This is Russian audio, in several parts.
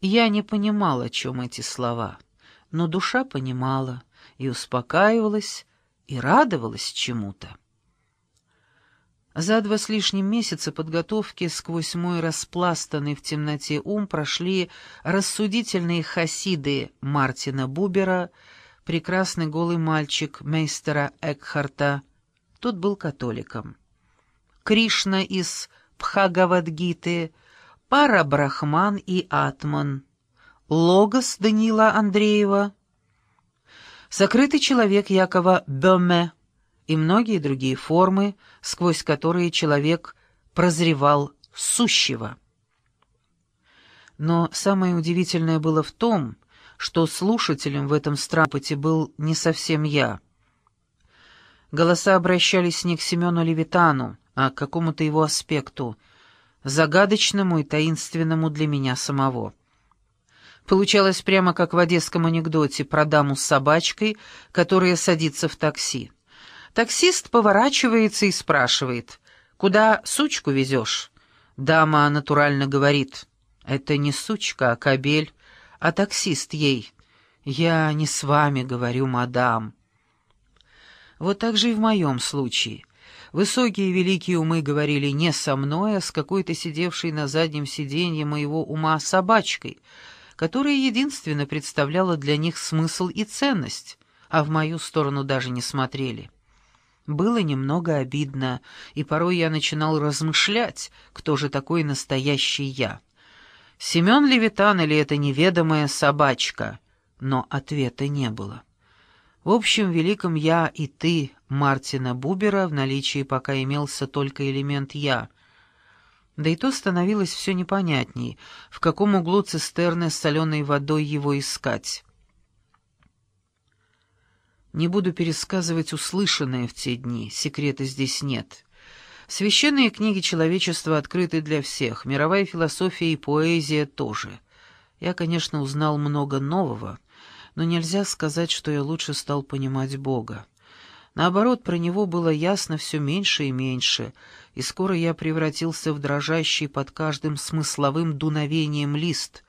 Я не понимал, о чем эти слова, но душа понимала и успокаивалась, и радовалась чему-то. За два с лишним месяца подготовки сквозь мой распластанный в темноте ум прошли рассудительные хасиды Мартина Бубера, прекрасный голый мальчик мейстера Экхарта, тот был католиком, Кришна из Пхагавадгиты, Пара Брахман и Атман, Логос Данила Андреева, Сокрытый человек Якова Бёме и многие другие формы, сквозь которые человек прозревал сущего. Но самое удивительное было в том, что слушателем в этом страпоте был не совсем я. Голоса обращались не к Семену Левитану, а к какому-то его аспекту, загадочному и таинственному для меня самого. Получалось прямо как в одесском анекдоте про даму с собачкой, которая садится в такси. Таксист поворачивается и спрашивает, «Куда сучку везешь?» Дама натурально говорит, «Это не сучка, а кобель, а таксист ей». «Я не с вами говорю, мадам». Вот так же и в моем случае. Высокие великие умы говорили не со мной, а с какой-то сидевшей на заднем сиденье моего ума собачкой — которая единственно представляла для них смысл и ценность, а в мою сторону даже не смотрели. Было немного обидно, и порой я начинал размышлять, кто же такой настоящий я. Семен Левитан или эта неведомая собачка? Но ответа не было. В общем, великом я и ты, Мартина Бубера, в наличии пока имелся только элемент «я», да и то становилось все непонятней, в каком углу цистерны с соленой водой его искать. Не буду пересказывать услышанное в те дни, секрета здесь нет. Священные книги человечества открыты для всех, мировая философия и поэзия тоже. Я, конечно, узнал много нового, но нельзя сказать, что я лучше стал понимать Бога. Наоборот, про него было ясно все меньше и меньше, и скоро я превратился в дрожащий под каждым смысловым дуновением лист.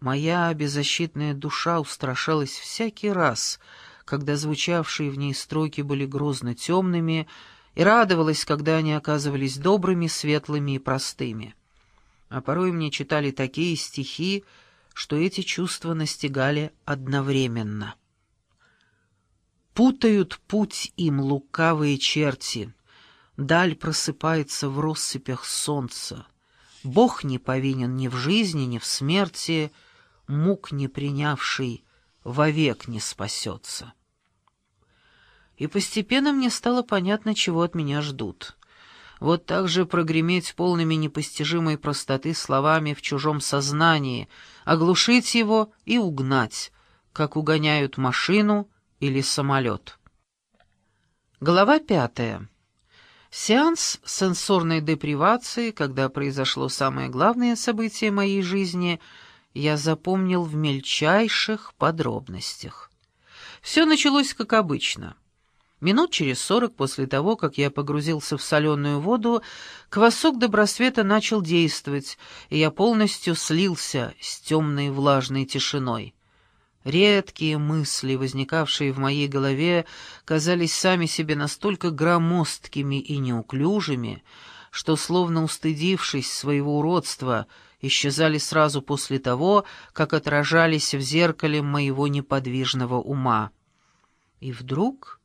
Моя беззащитная душа устрашалась всякий раз, когда звучавшие в ней строки были грозно темными, и радовалась, когда они оказывались добрыми, светлыми и простыми. А порой мне читали такие стихи, что эти чувства настигали одновременно. Путают путь им лукавые черти. Даль просыпается в россыпях солнца. Бог не повинен ни в жизни, ни в смерти, мук не принявший вовек не спасется. И постепенно мне стало понятно, чего от меня ждут. Вот так же прогреметь полными непостижимой простоты словами в чужом сознании, оглушить его и угнать, как угоняют машину — или самолет. Глава пятая. Сеанс сенсорной депривации, когда произошло самое главное событие моей жизни, я запомнил в мельчайших подробностях. Все началось как обычно. Минут через сорок после того, как я погрузился в соленую воду, квасок добросвета начал действовать, и я полностью слился с темной влажной тишиной. Редкие мысли, возникавшие в моей голове, казались сами себе настолько громоздкими и неуклюжими, что, словно устыдившись своего уродства, исчезали сразу после того, как отражались в зеркале моего неподвижного ума. И вдруг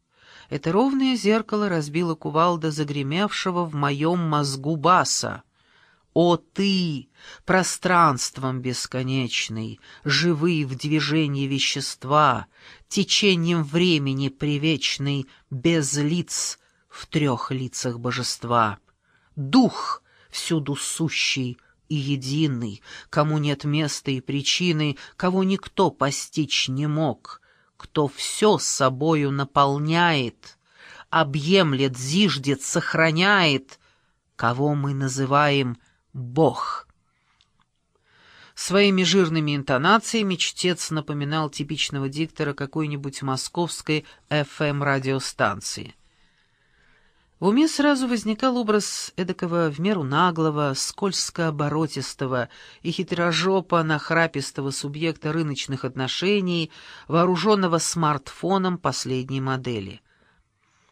это ровное зеркало разбило кувалда загремевшего в моем мозгу баса. О ты, пространством бесконечный, живый в движении вещества, течением времени привечный, без лиц в трех лицах божества. Дух всюду сущий и единый, кому нет места и причины, кого никто постичь не мог, кто все собою наполняет, объемлет, зиждет, сохраняет, кого мы называем — Бог. Своими жирными интонациями чтец напоминал типичного диктора какой-нибудь московской FM-радиостанции. В уме сразу возникал образ эдакого в меру наглого, скользко-оборотистого и хитрожопо-нахрапистого субъекта рыночных отношений, вооруженного смартфоном последней модели.